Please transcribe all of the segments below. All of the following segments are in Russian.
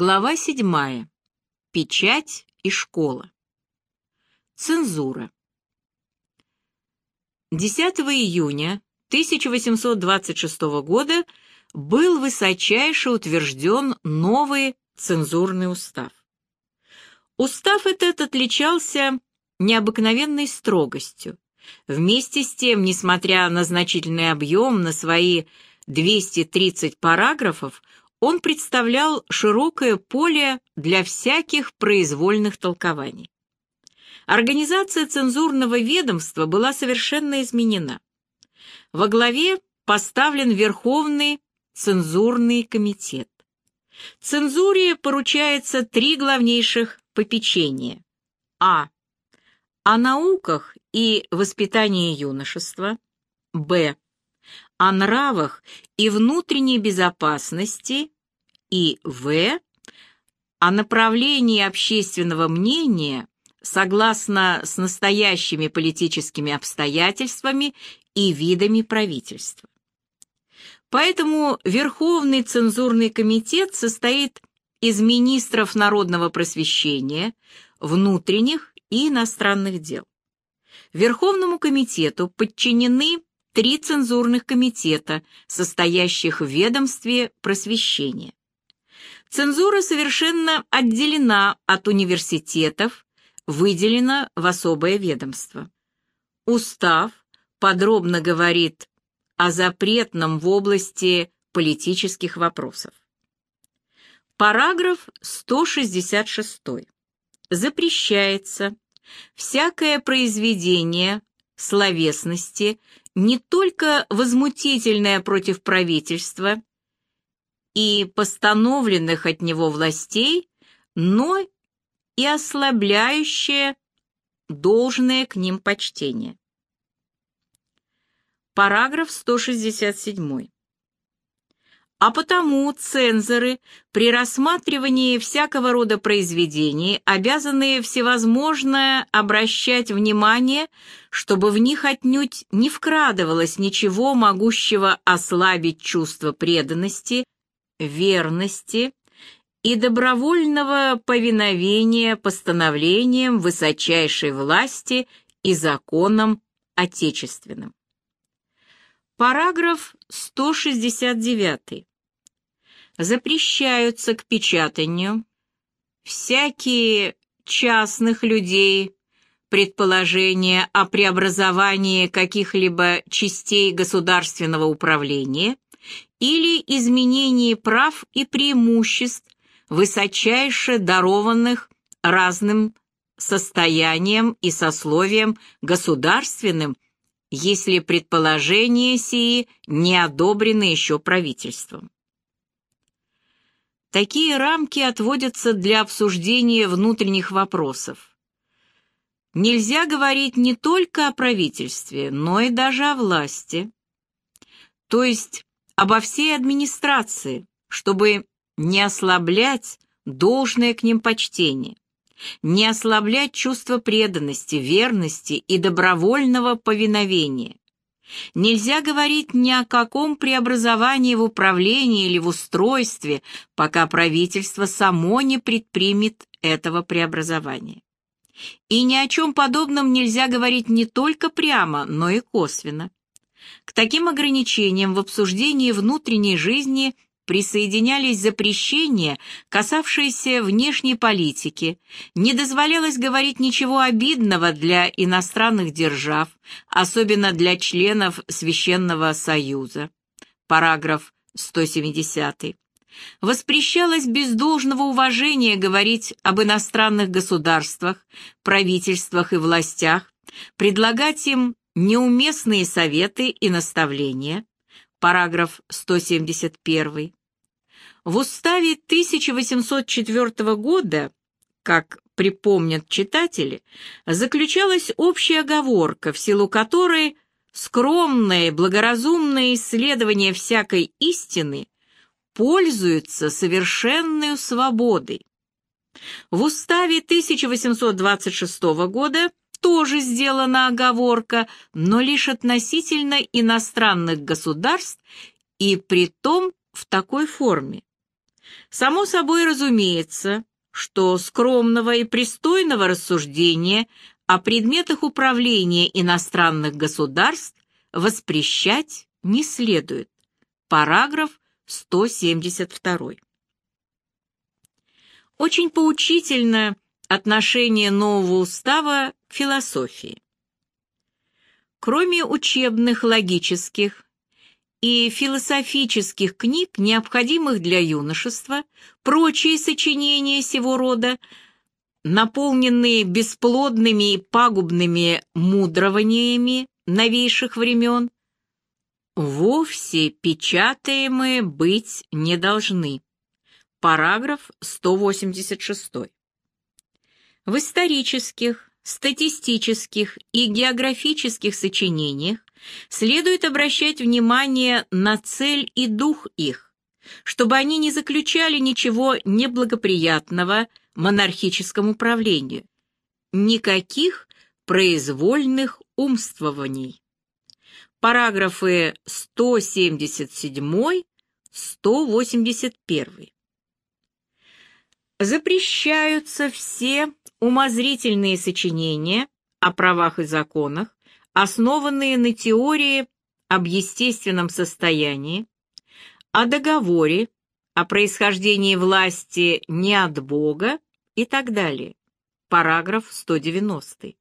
Глава 7. Печать и школа. Цензура. 10 июня 1826 года был высочайше утвержден новый цензурный устав. Устав этот отличался необыкновенной строгостью. Вместе с тем, несмотря на значительный объем, на свои 230 параграфов, он представлял широкое поле для всяких произвольных толкований. Организация цензурного ведомства была совершенно изменена. Во главе поставлен Верховный цензурный комитет. Цензуре поручается три главнейших попечения. А. О науках и воспитании юношества. Б о нравах и внутренней безопасности и В. о направлении общественного мнения согласно с настоящими политическими обстоятельствами и видами правительства. Поэтому Верховный цензурный комитет состоит из министров народного просвещения, внутренних и иностранных дел. Верховному комитету подчинены три цензурных комитета, состоящих в ведомстве просвещения. Цензура совершенно отделена от университетов, выделена в особое ведомство. Устав подробно говорит о запретном в области политических вопросов. Параграф 166. Запрещается всякое произведение словесности не только возмутительное против правительства и постановленных от него властей, но и ослабляющее должное к ним почтение. Параграф 167. А потому цензоры при рассматривании всякого рода произведений обязаны всевозможное обращать внимание, чтобы в них отнюдь не вкрадывалось ничего могущего ослабить чувство преданности, верности и добровольного повиновения постановлениям высочайшей власти и законам отечественным. Параграф 169 запрещаются к печатанию всякие частных людей предположения о преобразовании каких-либо частей государственного управления или изменении прав и преимуществ, высочайше дарованных разным состоянием и сословием государственным, если предположения сии не одобрены еще правительством. Такие рамки отводятся для обсуждения внутренних вопросов. Нельзя говорить не только о правительстве, но и даже о власти, то есть обо всей администрации, чтобы не ослаблять должное к ним почтение, не ослаблять чувство преданности, верности и добровольного повиновения, Нельзя говорить ни о каком преобразовании в управлении или в устройстве, пока правительство само не предпримет этого преобразования. И ни о чем подобном нельзя говорить не только прямо, но и косвенно. К таким ограничениям в обсуждении внутренней жизни – присоединялись запрещения, касавшиеся внешней политики, не дозволялось говорить ничего обидного для иностранных держав, особенно для членов Священного Союза. Параграф 170. Воспрещалось без должного уважения говорить об иностранных государствах, правительствах и властях, предлагать им неуместные советы и наставления. Параграф 171. В уставе 1804 года, как припомнят читатели, заключалась общая оговорка, в силу которой скромное благоразумное исследование всякой истины пользуется совершенной свободой. В уставе 1826 года тоже сделана оговорка, но лишь относительно иностранных государств и при том в такой форме Само собой разумеется, что скромного и пристойного рассуждения о предметах управления иностранных государств воспрещать не следует. Параграф 172. Очень поучительно отношение нового устава к философии. Кроме учебных, логических и философических книг, необходимых для юношества, прочие сочинения сего рода, наполненные бесплодными и пагубными мудрованиями новейших времен, вовсе печатаемые быть не должны. Параграф 186. В исторических, статистических и географических сочинениях следует обращать внимание на цель и дух их, чтобы они не заключали ничего неблагоприятного монархическому правлению, никаких произвольных умствований. Параграфы 177-181. Запрещаются все умозрительные сочинения о правах и законах, основанные на теории об естественном состоянии, о договоре, о происхождении власти не от Бога и так далее. Параграф 190.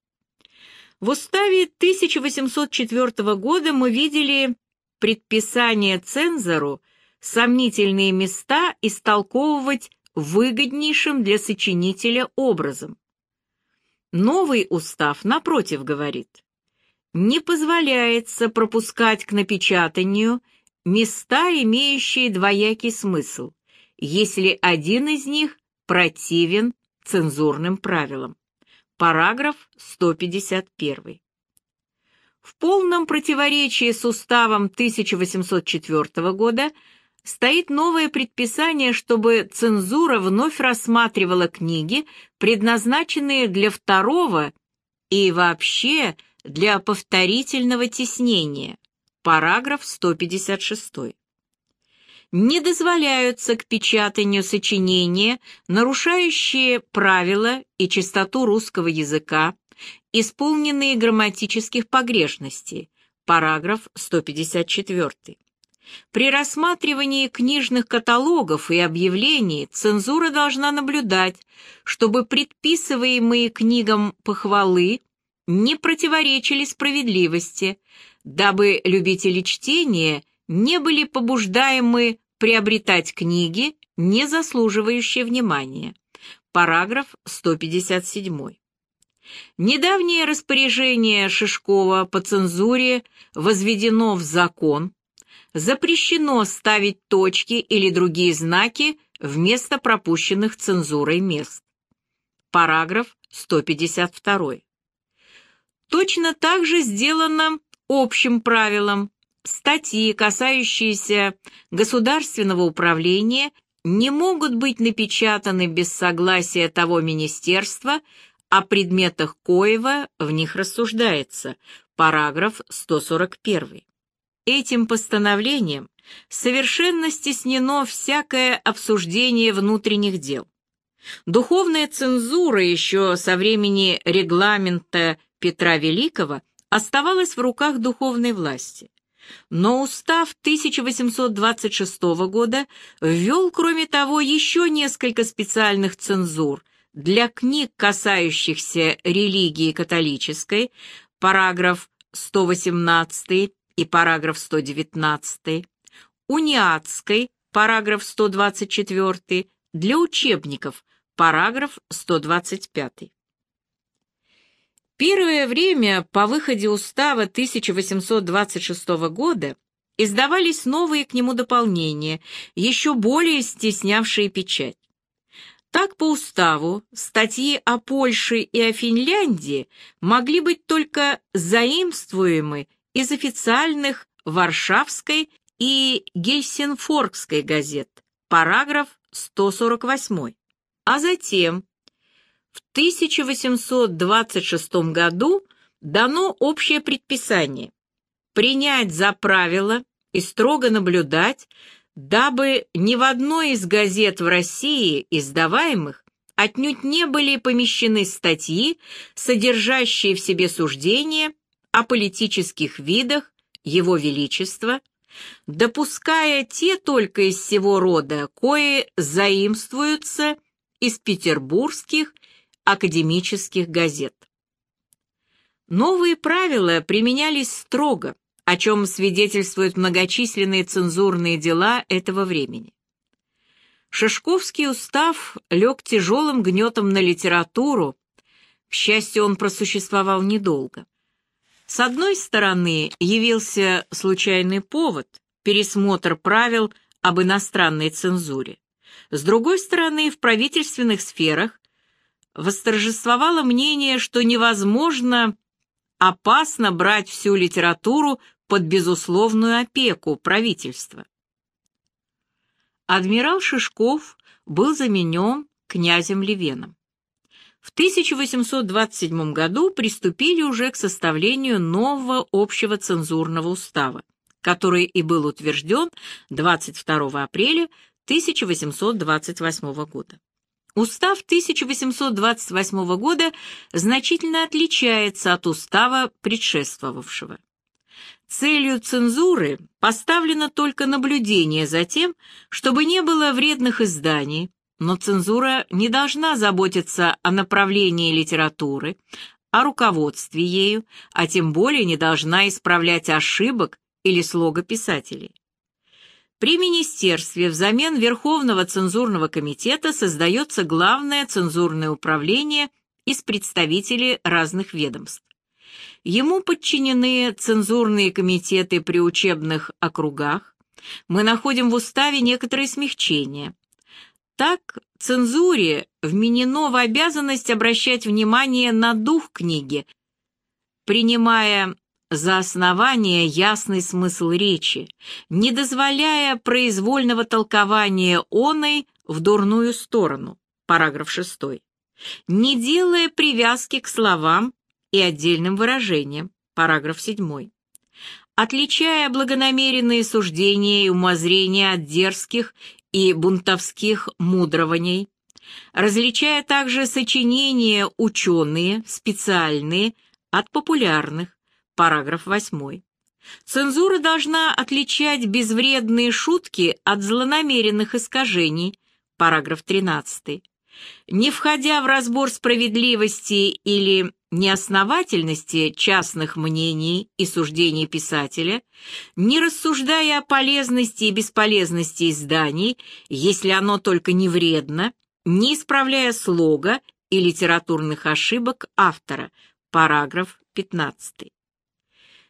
В уставе 1804 года мы видели предписание цензору сомнительные места истолковывать выгоднейшим для сочинителя образом. Новый устав, напротив, говорит, не позволяется пропускать к напечатанию места, имеющие двоякий смысл, если один из них противен цензурным правилам. Параграф 151. В полном противоречии с уставом 1804 года стоит новое предписание, чтобы цензура вновь рассматривала книги, предназначенные для второго и вообще для повторительного теснения. Параграф 156. Не дозволяются к печатанию сочинения, нарушающие правила и чистоту русского языка, исполненные грамматических погрешностей. Параграф 154. При рассматривании книжных каталогов и объявлений цензура должна наблюдать, чтобы предписываемые книгам похвалы не противоречили справедливости, дабы любители чтения не были побуждаемы приобретать книги, не заслуживающие внимания. Параграф 157. Недавнее распоряжение Шишкова по цензуре возведено в закон, запрещено ставить точки или другие знаки вместо пропущенных цензурой мест. Параграф 152. Точно так же сделано общим правилом. Статьи, касающиеся государственного управления, не могут быть напечатаны без согласия того министерства, о предметах коего в них рассуждается. Параграф 141. Этим постановлением совершенно стеснено всякое обсуждение внутренних дел. Духовная цензура еще со времени регламента Петра Великого оставалась в руках духовной власти. Но устав 1826 года ввел, кроме того, еще несколько специальных цензур для книг, касающихся религии католической, параграф 118 и параграф 119, униатской, параграф 124, для учебников, параграф 125. Первое время по выходе устава 1826 года издавались новые к нему дополнения, еще более стеснявшие печать. Так по уставу статьи о Польше и о Финляндии могли быть только заимствуемы из официальных Варшавской и Гельсинфоргской газет, параграф 148. А затем, в 1826 году, дано общее предписание принять за правило и строго наблюдать дабы ни в одной из газет в России, издаваемых, отнюдь не были помещены статьи, содержащие в себе суждения о политических видах Его Величества, допуская те только из всего рода, кои заимствуются из петербургских академических газет. Новые правила применялись строго, о чем свидетельствуют многочисленные цензурные дела этого времени. Шишковский устав лег тяжелым гнетом на литературу, к счастью, он просуществовал недолго. С одной стороны, явился случайный повод, пересмотр правил об иностранной цензуре. С другой стороны, в правительственных сферах восторжествовало мнение, что невозможно опасно брать всю литературу под безусловную опеку правительства. Адмирал Шишков был заменен князем Левеном. В 1827 году приступили уже к составлению нового общего цензурного устава, который и был утвержден 22 апреля 1828 года. Устав 1828 года значительно отличается от устава предшествовавшего. Целью цензуры поставлено только наблюдение за тем, чтобы не было вредных изданий, но цензура не должна заботиться о направлении литературы, о руководстве ею, а тем более не должна исправлять ошибок или слога писателей. При министерстве взамен Верховного цензурного комитета создается Главное цензурное управление из представителей разных ведомств. Ему подчинены цензурные комитеты при учебных округах. Мы находим в уставе некоторые смягчения. Так, цензуре вменено в обязанность обращать внимание на дух книги, принимая за основание ясный смысл речи, не дозволяя произвольного толкования оной в дурную сторону, параграф 6, не делая привязки к словам и отдельным выражениям, параграф 7, отличая благонамеренные суждения и умозрения от дерзких и бунтовских мудрований, различая также сочинения ученые, специальные, от популярных, Параграф 8. Цензура должна отличать безвредные шутки от злонамеренных искажений. Параграф 13. Не входя в разбор справедливости или неосновательности частных мнений и суждений писателя, не рассуждая о полезности и бесполезности изданий, если оно только не вредно, не исправляя слога и литературных ошибок автора. Параграф 15.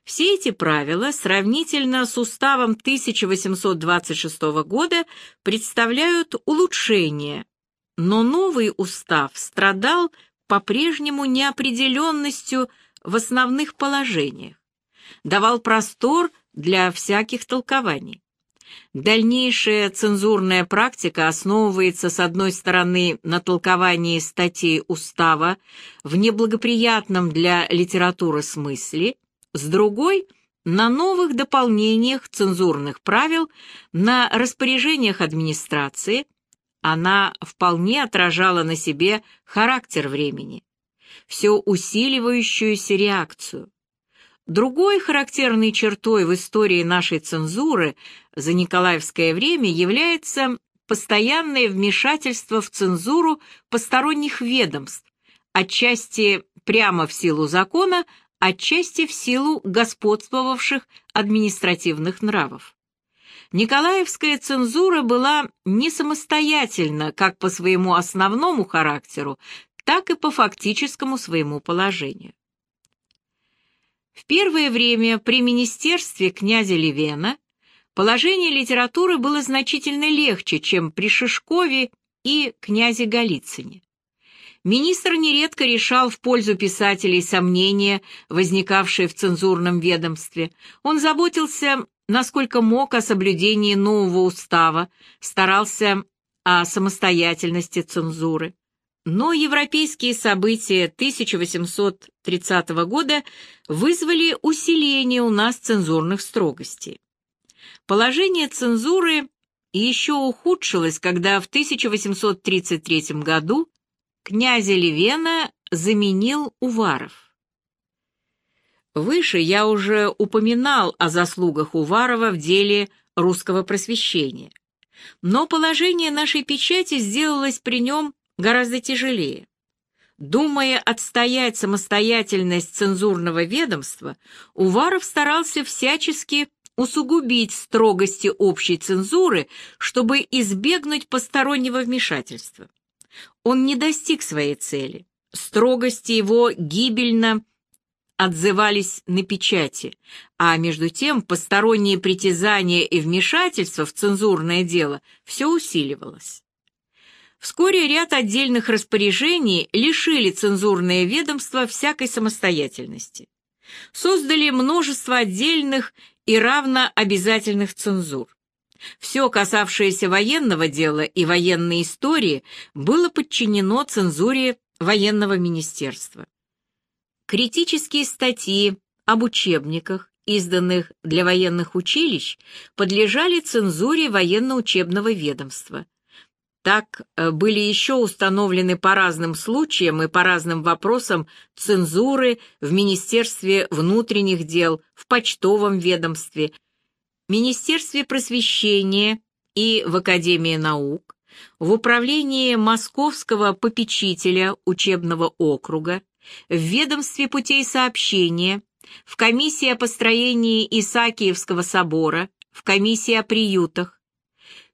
Все эти правила, сравнительно с уставом 1826 года, представляют улучшение, но новый устав страдал по-прежнему неопределенностью в основных положениях, давал простор для всяких толкований. Дальнейшая цензурная практика основывается, с одной стороны, на толковании статей устава в неблагоприятном для литературы смысле, с другой — на новых дополнениях цензурных правил, на распоряжениях администрации. Она вполне отражала на себе характер времени, все усиливающуюся реакцию. Другой характерной чертой в истории нашей цензуры за Николаевское время является постоянное вмешательство в цензуру посторонних ведомств, отчасти прямо в силу закона, отчасти в силу господствовавших административных нравов. Николаевская цензура была не самостоятельна как по своему основному характеру, так и по фактическому своему положению. В первое время при министерстве князя Левена положение литературы было значительно легче, чем при Шишкове и князе Голицыне министр нередко решал в пользу писателей сомнения, возникавшие в цензурном ведомстве. Он заботился, насколько мог, о соблюдении нового устава, старался о самостоятельности цензуры. Но европейские события 1830 года вызвали усиление у нас цензурных строгостей. Положение цензуры еще ухудшилось, когда в 1833 году князя Левена заменил Уваров. Выше я уже упоминал о заслугах Уварова в деле русского просвещения. Но положение нашей печати сделалось при нем гораздо тяжелее. Думая отстоять самостоятельность цензурного ведомства, Уваров старался всячески усугубить строгости общей цензуры, чтобы избегнуть постороннего вмешательства. Он не достиг своей цели. Строгости его гибельно отзывались на печати, а между тем посторонние притязания и вмешательства в цензурное дело все усиливалось. Вскоре ряд отдельных распоряжений лишили цензурное ведомство всякой самостоятельности. Создали множество отдельных и равно обязательных цензур. Все, касавшееся военного дела и военной истории, было подчинено цензуре военного министерства. Критические статьи об учебниках, изданных для военных училищ, подлежали цензуре военно-учебного ведомства. Так э, были еще установлены по разным случаям и по разным вопросам цензуры в Министерстве внутренних дел, в почтовом ведомстве, Министерстве просвещения и в Академии наук, в управлении Московского попечителя учебного округа, в ведомстве путей сообщения, в комиссии о построении Исаакиевского собора, в комиссии о приютах,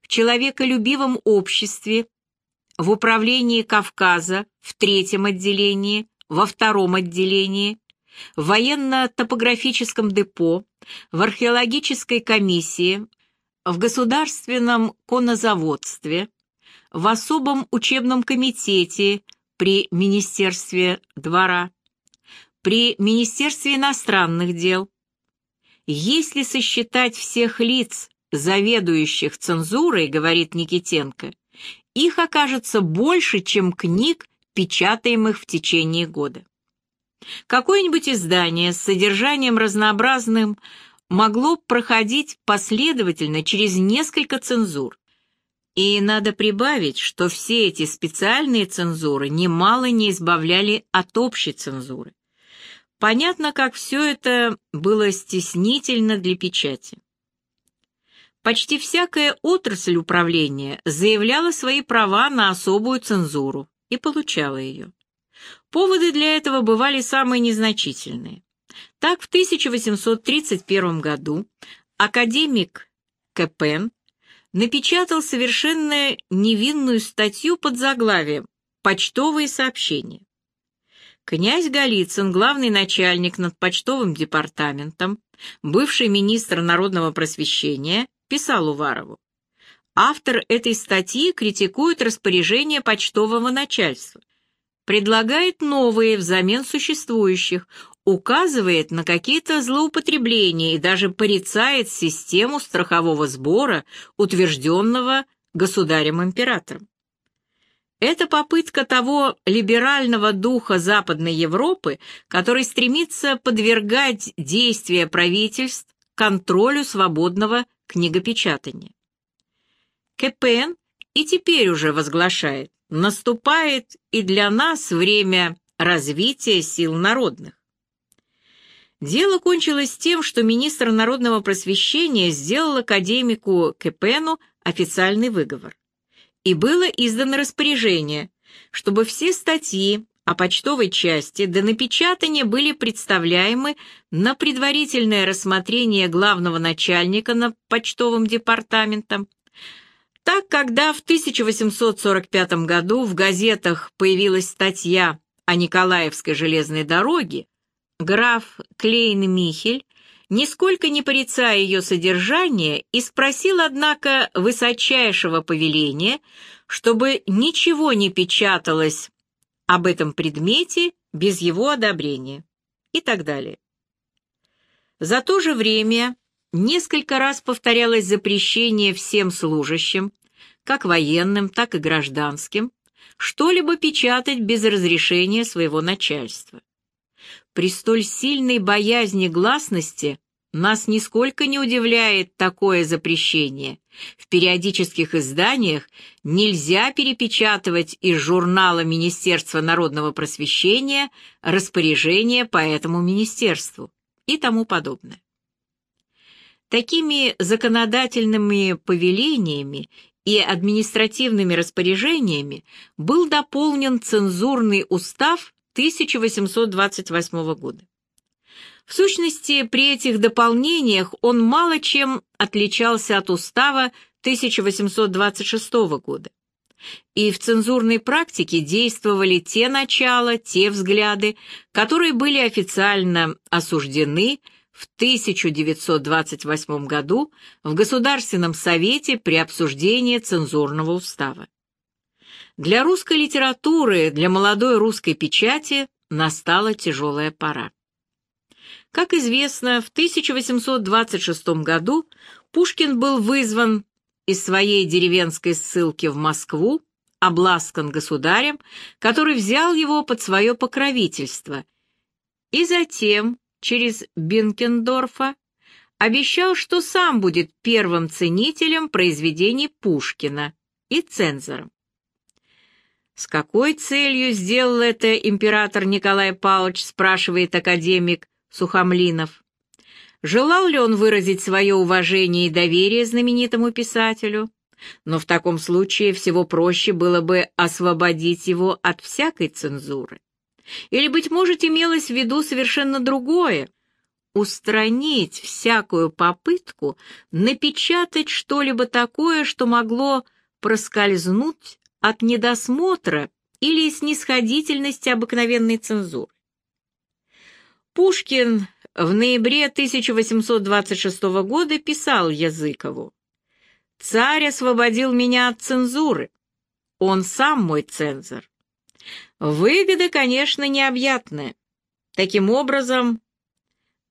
в человеколюбивом обществе, в управлении Кавказа, в третьем отделении, во втором отделении, в военно-топографическом депо, в археологической комиссии, в государственном конозаводстве, в особом учебном комитете при Министерстве двора, при Министерстве иностранных дел. Если сосчитать всех лиц, заведующих цензурой, говорит Никитенко, их окажется больше, чем книг, печатаемых в течение года. Какое-нибудь издание с содержанием разнообразным могло проходить последовательно через несколько цензур. И надо прибавить, что все эти специальные цензуры немало не избавляли от общей цензуры. Понятно, как все это было стеснительно для печати. Почти всякая отрасль управления заявляла свои права на особую цензуру и получала ее. Поводы для этого бывали самые незначительные. Так, в 1831 году академик Кэпен напечатал совершенно невинную статью под заглавием «Почтовые сообщения». Князь Голицын, главный начальник над почтовым департаментом, бывший министр народного просвещения, писал Уварову. Автор этой статьи критикует распоряжение почтового начальства, предлагает новые взамен существующих, указывает на какие-то злоупотребления и даже порицает систему страхового сбора, утвержденного государем-императором. Это попытка того либерального духа Западной Европы, который стремится подвергать действия правительств контролю свободного книгопечатания. КПН и теперь уже возглашает, наступает и для нас время развития сил народных. Дело кончилось тем, что министр народного просвещения сделал академику Кепену официальный выговор. И было издано распоряжение, чтобы все статьи о почтовой части до напечатания были представляемы на предварительное рассмотрение главного начальника над почтовым департаментом. Так, когда в 1845 году в газетах появилась статья о Николаевской железной дороге, Граф Клейн-Михель, нисколько не порицая ее содержание, и спросил, однако, высочайшего повеления, чтобы ничего не печаталось об этом предмете без его одобрения и так далее. За то же время несколько раз повторялось запрещение всем служащим, как военным, так и гражданским, что-либо печатать без разрешения своего начальства. При столь сильной боязни гласности нас нисколько не удивляет такое запрещение. В периодических изданиях нельзя перепечатывать из журнала Министерства народного просвещения распоряжение по этому министерству и тому подобное. Такими законодательными повелениями и административными распоряжениями был дополнен цензурный устав 1828 года. В сущности, при этих дополнениях он мало чем отличался от устава 1826 года. И в цензурной практике действовали те начала, те взгляды, которые были официально осуждены в 1928 году в Государственном совете при обсуждении цензурного устава. Для русской литературы, для молодой русской печати настала тяжелая пора. Как известно, в 1826 году Пушкин был вызван из своей деревенской ссылки в Москву, обласкан государем, который взял его под свое покровительство, и затем, через Бенкендорфа, обещал, что сам будет первым ценителем произведений Пушкина и цензором. С какой целью сделал это император Николай Павлович, спрашивает академик Сухомлинов. Желал ли он выразить свое уважение и доверие знаменитому писателю? Но в таком случае всего проще было бы освободить его от всякой цензуры. Или, быть может, имелось в виду совершенно другое — устранить всякую попытку напечатать что-либо такое, что могло проскользнуть от недосмотра или снисходительности обыкновенной цензуры. Пушкин в ноябре 1826 года писал Языкову «Царь освободил меня от цензуры. Он сам мой цензор. Выгода, конечно, необъятная. Таким образом,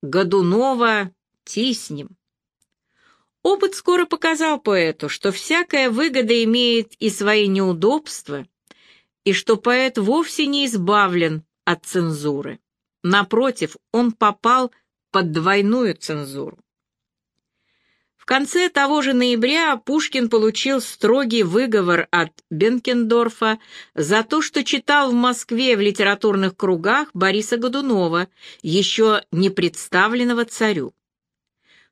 Годунова тиснем». Опыт скоро показал поэту, что всякая выгода имеет и свои неудобства, и что поэт вовсе не избавлен от цензуры. Напротив, он попал под двойную цензуру. В конце того же ноября Пушкин получил строгий выговор от Бенкендорфа за то, что читал в Москве в литературных кругах Бориса Годунова, еще не представленного царю.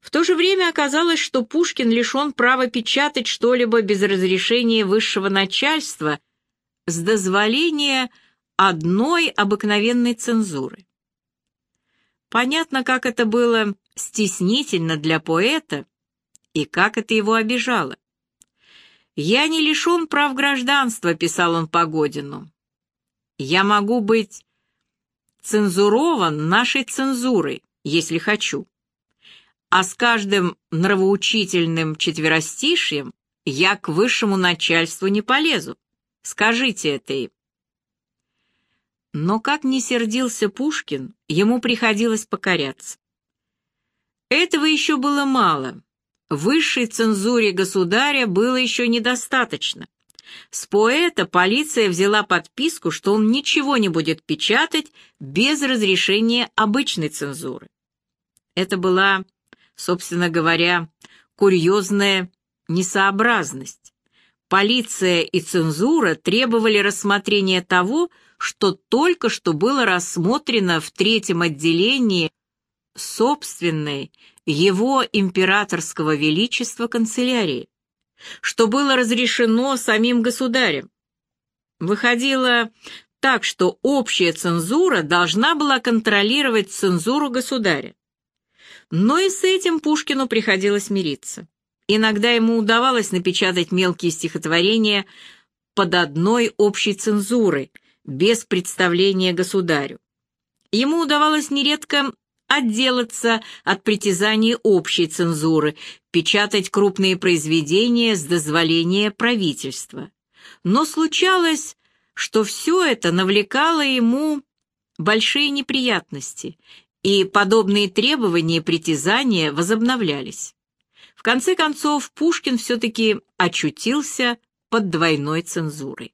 В то же время оказалось, что Пушкин лишен права печатать что-либо без разрешения высшего начальства с дозволения одной обыкновенной цензуры. Понятно, как это было стеснительно для поэта и как это его обижало. «Я не лишен прав гражданства», — писал он Погодину. «Я могу быть цензурован нашей цензурой, если хочу. А с каждым нравоучительным четверостишьем я к высшему начальству не полезу. Скажите это им. Но как ни сердился Пушкин, ему приходилось покоряться. Этого еще было мало. Высшей цензуре государя было еще недостаточно. С поэта полиция взяла подписку, что он ничего не будет печатать без разрешения обычной цензуры. Это была, собственно говоря, курьезная несообразность. Полиция и цензура требовали рассмотрения того, что только что было рассмотрено в третьем отделении собственной его императорского величества канцелярии, что было разрешено самим государем. Выходило так, что общая цензура должна была контролировать цензуру государя. Но и с этим Пушкину приходилось мириться. Иногда ему удавалось напечатать мелкие стихотворения под одной общей цензурой, без представления государю. Ему удавалось нередко отделаться от притязаний общей цензуры, печатать крупные произведения с дозволения правительства. Но случалось, что все это навлекало ему большие неприятности, и подобные требования и притязания возобновлялись. В конце концов, Пушкин все-таки очутился под двойной цензурой.